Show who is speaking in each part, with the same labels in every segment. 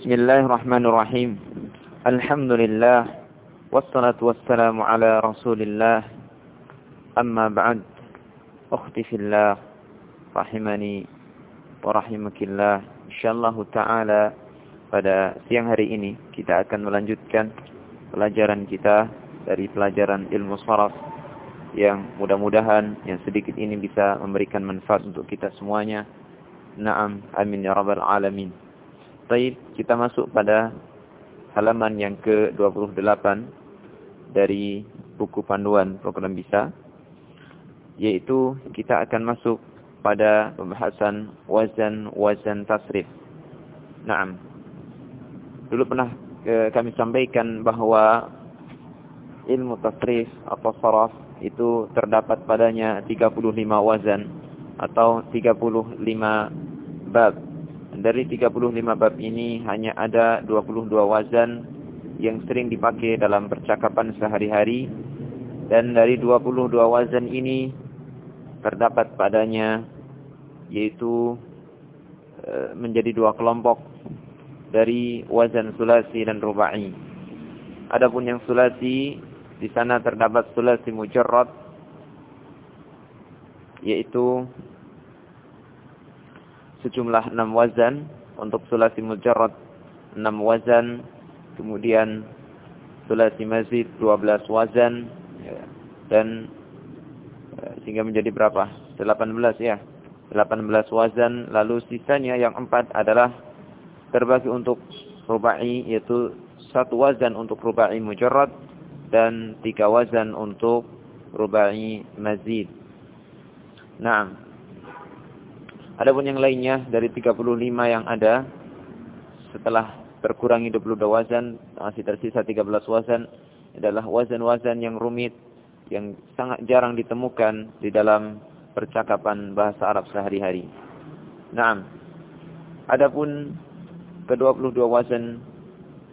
Speaker 1: بسم الله الرحمن الرحيم الحمد لله والصلاة والسلام على رسول الله أما بعد أختي في الله رحمني ورحمك الله InsyaAllah ta'ala pada siang hari ini kita akan melanjutkan pelajaran kita dari pelajaran ilmu saraf yang mudah-mudahan yang sedikit ini bisa memberikan manfaat untuk kita semuanya. Naam, amin ya rabbal alamin. Baik, kita masuk pada halaman yang ke-28 dari buku panduan program bisa yaitu kita akan masuk pada pembahasan wazan-wazan tasrif. Naam. Dulu pernah kami sampaikan bahwa ilmu tasrif atau saraf itu terdapat padanya 35 wazan atau 35 bab. Dari 35 bab ini hanya ada 22 wazan yang sering dipakai dalam percakapan sehari-hari dan dari 22 wazan ini terdapat padanya yaitu e, menjadi dua kelompok dari wazan sulasi dan rubai. Adapun yang sulasi di sana terdapat sulasi mujarrad yaitu sejumlah enam wazan untuk sulasi mujarrad enam wazan kemudian sulasi mazid 12 wazan ya, dan Eh, sehingga menjadi berapa? 18 ya. 18 wazan lalu sisanya yang empat adalah terbagi untuk rubai yaitu satu wazan untuk rubai mujarrad dan tiga wazan untuk rubai mazid. Nah, adapun yang lainnya dari 35 yang ada setelah berkurangi 22 wazan masih tersisa 13 wazan adalah wazan-wazan yang rumit yang sangat jarang ditemukan di dalam percakapan bahasa Arab sehari-hari. Naam. Adapun ke-22 wazan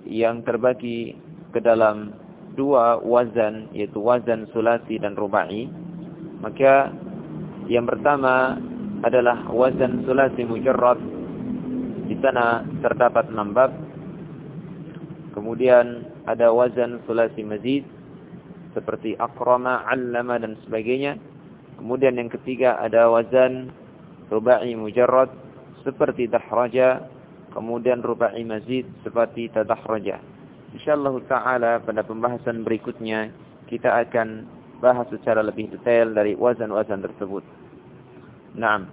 Speaker 1: yang terbagi ke dalam dua wazan yaitu wazan sulasi dan rubai, maka yang pertama adalah wazan sulasi mujarrad. Di sana terdapat 6 bab. Kemudian ada wazan sulasi mazid seperti akrama, allama dan sebagainya. Kemudian yang ketiga ada wazan rubai mujarrad seperti dahraja, kemudian rubai mazid seperti tadahraja. Insyaallah taala pada pembahasan berikutnya kita akan bahas secara lebih detail dari wazan-wazan tersebut. Naam.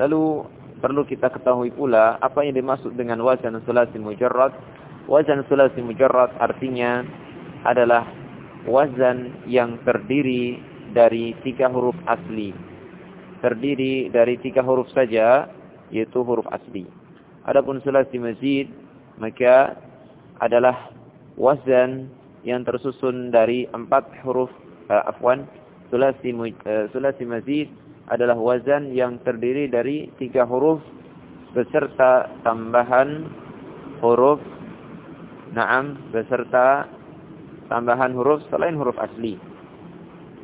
Speaker 1: Lalu perlu kita ketahui pula apa yang dimaksud dengan wazan sulasi mujarrad. Wazan sulasi mujarrad artinya adalah wazan yang terdiri dari tiga huruf asli. Terdiri dari tiga huruf saja, yaitu huruf asli. Adapun sulasi mazid, maka adalah wazan yang tersusun dari empat huruf, uh, afwan, sulasi, uh, sulasi mazid adalah wazan yang terdiri dari tiga huruf beserta tambahan huruf Naam beserta tambahan huruf selain huruf asli.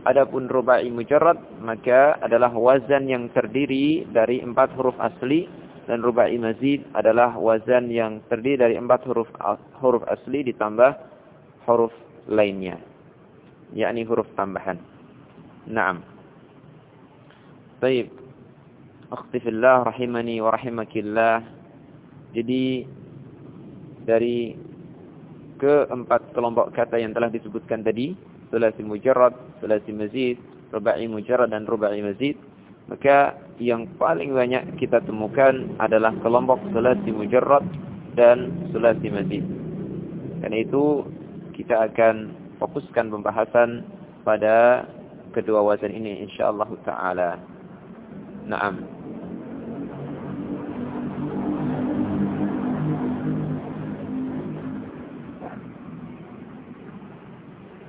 Speaker 1: Adapun rubai mujarrad maka adalah wazan yang terdiri dari empat huruf asli dan rubai mazid adalah wazan yang terdiri dari empat huruf huruf asli ditambah huruf lainnya yakni huruf tambahan. Naam. Baik. Akhti fillah rahimani wa rahimakillah. Jadi dari keempat kelompok kata yang telah disebutkan tadi, sulasi mujarrad, sulasi mazid, rubai mujarrad dan rubai mazid, maka yang paling banyak kita temukan adalah kelompok sulasi mujarrad dan sulasi mazid. Karena itu kita akan fokuskan pembahasan pada kedua wazan ini insyaallah taala. Naam.